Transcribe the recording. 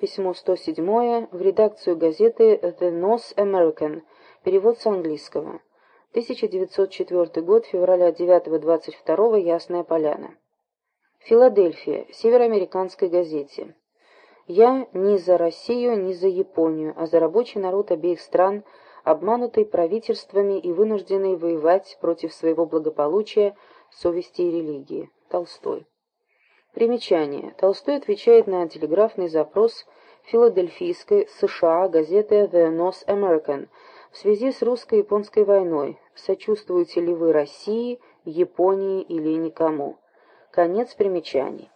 Письмо 107 в редакцию газеты The North American. Перевод с английского. 1904 год, февраля 9-22, Ясная Поляна. Филадельфия, Североамериканской газете. Я ни за Россию, ни за Японию, а за рабочий народ обеих стран, обманутый правительствами и вынужденный воевать против своего благополучия, совести и религии. Толстой. Примечание. Толстой отвечает на телеграфный запрос филадельфийской США газеты The North American в связи с русско-японской войной. Сочувствуете ли вы России, Японии или никому? Конец примечаний.